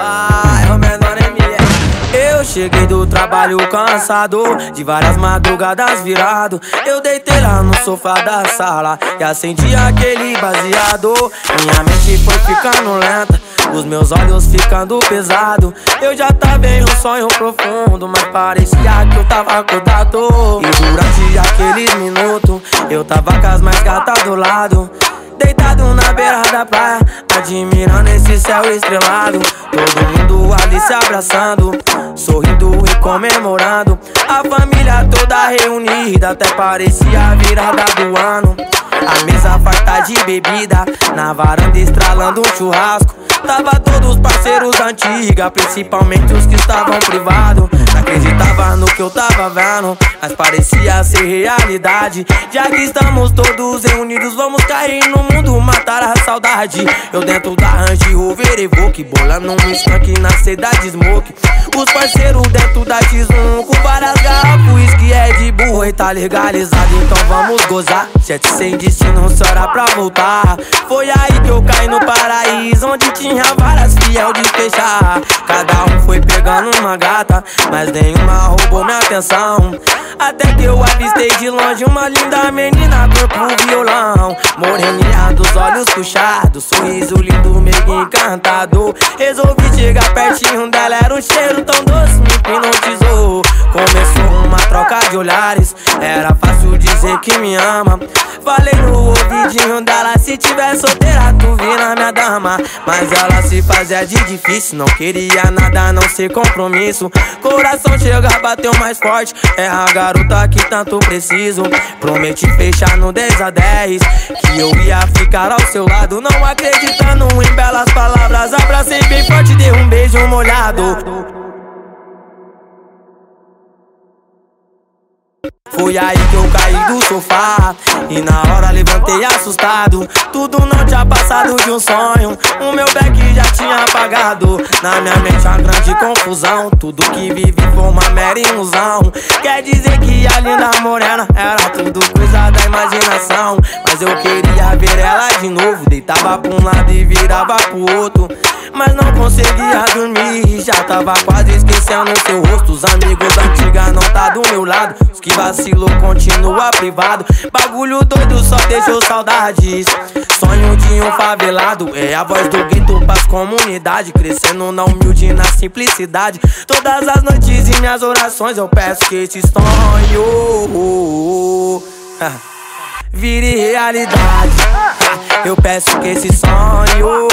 Ah. Cheguei do trabalho cansado De várias madrugadas virado. Eu deitei lá no sofá da sala E acendi aquele baseado. Minha mente foi ficando lenta os meus olhos ficando pesado. Eu já tava em um sonho profundo Mas parecia que eu tava acordado. E durante aqueles minutos Eu tava com as mais gatas do lado Deitado na beira da praia Admirando esse céu estrelado. Todo mundo ali se abraçando Sorrindo e comemorando. A família toda reunida Até parecia a virada do ano. A mesa farta de bebida Na varanda estralando um churrasco. Tava todos parceiros antiga Principalmente os que estavam privados acreditava no que eu tava vendo Mas parecia ser realidade. Já que estamos todos reunidos Vamos cair no mundo, matar a saudade. Eu dentro da Range Rover Evoque Bolando um skunk na cidade Smoke. Os parceiros dentro da X1 Com várias garrafas, que é de burro E tá legalizado, então vamos gozar. Sete sem destino, só era pra voltar? Foi aí que eu caí no paraíso Onde tinha várias fiel de fechar pegando uma gata Mas nenhuma roubou minha atenção. Até que eu avistei de longe uma linda menina Corpo violão. Moreninha dos olhos puxados Sorriso lindo, meio encantado. Resolvi chegar pertinho dela Era um cheiro tão doce, me hipnotizou. Começou uma troca de olhares Era fácil dizer que me ama Se tiver solteira tu vira minha dama. Mas ela se fazia de difícil Não queria nada, não ser compromisso. Coração chega, bateu mais forte É a garota que tanto preciso. Prometi fechar no 10 a 10 Que eu ia ficar ao seu lado. Não acreditando em belas palavras Abracei bem forte, dei um beijo molhado Foi aí que eu caí do sofá E na hora levantei assustado. Tudo não tinha passado de um sonho. O meu back já tinha apagado. Na minha mente uma grande confusão. Tudo que vivi foi uma mera ilusão. Quer dizer que a linda morena Era tudo coisa da imaginação. Mas eu queria ver ela de novo. Deitava pra um lado e virava pro outro. Mas não conseguia dormir. Já tava quase esquecendo seu rosto. Os amigos antiga não tá do meu lado. Os que vacilou continua privado. Bagulho doido só deixou saudades. Sonho de um favelado. É a voz do gueto pras comunidade. Crescendo na humilde na simplicidade. Todas as noites e minhas orações Eu peço que esse sonho Vire realidade. Eu peço que esse sonho